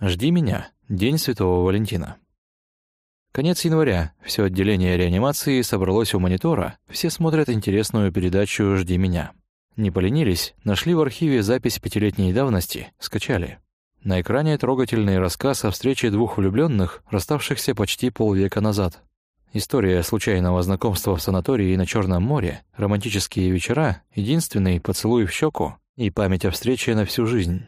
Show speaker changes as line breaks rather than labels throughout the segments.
Жди меня. День Святого Валентина. Конец января. Все отделение реанимации собралось у монитора. Все смотрят интересную передачу «Жди меня». Не поленились, нашли в архиве запись пятилетней давности, скачали. На экране трогательный рассказ о встрече двух влюбленных, расставшихся почти полвека назад. История случайного знакомства в санатории на Черном море, романтические вечера, единственный поцелуй в щеку и память о встрече на всю жизнь.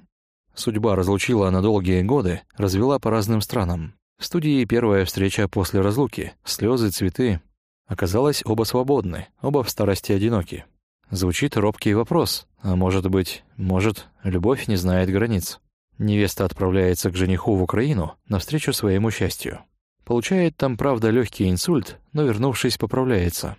Судьба разлучила на долгие годы, развела по разным странам. В студии первая встреча после разлуки, слезы, цветы. Оказалось, оба свободны, оба в старости одиноки. Звучит робкий вопрос, а может быть, может, любовь не знает границ. Невеста отправляется к жениху в Украину навстречу своему счастью. Получает там, правда, легкий инсульт, но, вернувшись, поправляется.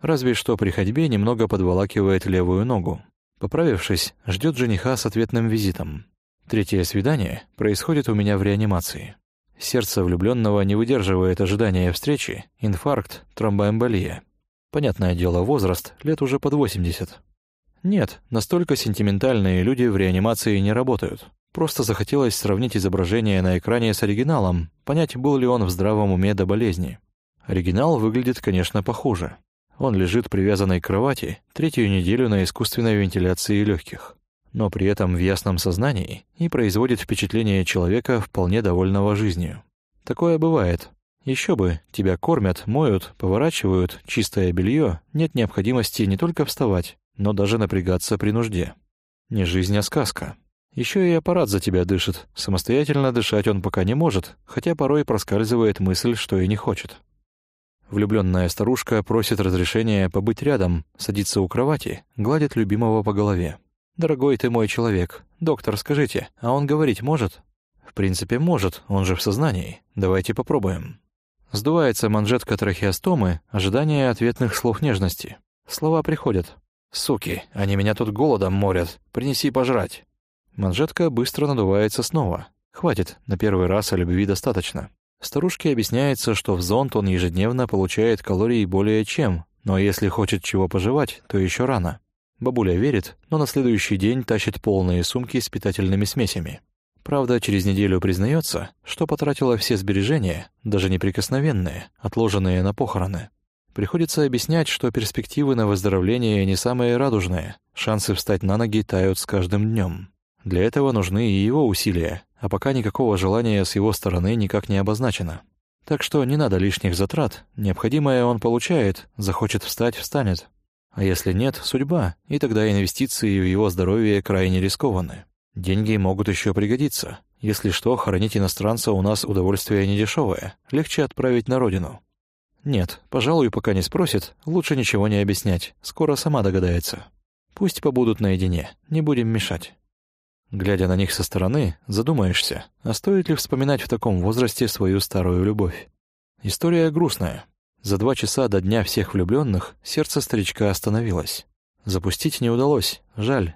Разве что при ходьбе немного подволакивает левую ногу. Поправившись, ждет жениха с ответным визитом. Третье свидание происходит у меня в реанимации. Сердце влюбленного не выдерживает ожидания встречи, инфаркт, тромбоэмболия. Понятное дело, возраст, лет уже под 80. Нет, настолько сентиментальные люди в реанимации не работают. Просто захотелось сравнить изображение на экране с оригиналом, понять, был ли он в здравом уме до болезни. Оригинал выглядит, конечно, похуже. Он лежит привязанной к кровати третью неделю на искусственной вентиляции легких но при этом в ясном сознании и производит впечатление человека, вполне довольного жизнью. Такое бывает. Еще бы, тебя кормят, моют, поворачивают, чистое белье, нет необходимости не только вставать, но даже напрягаться при нужде. Не жизнь, а сказка. Еще и аппарат за тебя дышит, самостоятельно дышать он пока не может, хотя порой проскальзывает мысль, что и не хочет. Влюбленная старушка просит разрешения побыть рядом, садится у кровати, гладит любимого по голове. «Дорогой ты мой человек, доктор, скажите, а он говорить может?» «В принципе, может, он же в сознании. Давайте попробуем». Сдувается манжетка трахеостомы, ожидание ответных слов нежности. Слова приходят. «Суки, они меня тут голодом морят. Принеси пожрать». Манжетка быстро надувается снова. Хватит, на первый раз о любви достаточно. Старушке объясняется, что в зонд он ежедневно получает калорий более чем, но если хочет чего пожевать, то еще рано. Бабуля верит, но на следующий день тащит полные сумки с питательными смесями. Правда, через неделю признается, что потратила все сбережения, даже неприкосновенные, отложенные на похороны. Приходится объяснять, что перспективы на выздоровление не самые радужные, шансы встать на ноги тают с каждым днем. Для этого нужны и его усилия, а пока никакого желания с его стороны никак не обозначено. Так что не надо лишних затрат, необходимое он получает, захочет встать — встанет. А если нет, судьба, и тогда инвестиции в его здоровье крайне рискованы. Деньги могут еще пригодиться. Если что, хоронить иностранца у нас удовольствие недешевое, легче отправить на родину. Нет, пожалуй, пока не спросит, лучше ничего не объяснять, скоро сама догадается. Пусть побудут наедине, не будем мешать. Глядя на них со стороны, задумаешься, а стоит ли вспоминать в таком возрасте свою старую любовь. История грустная, за два часа до дня всех влюбленных сердце старичка остановилось. Запустить не удалось, жаль.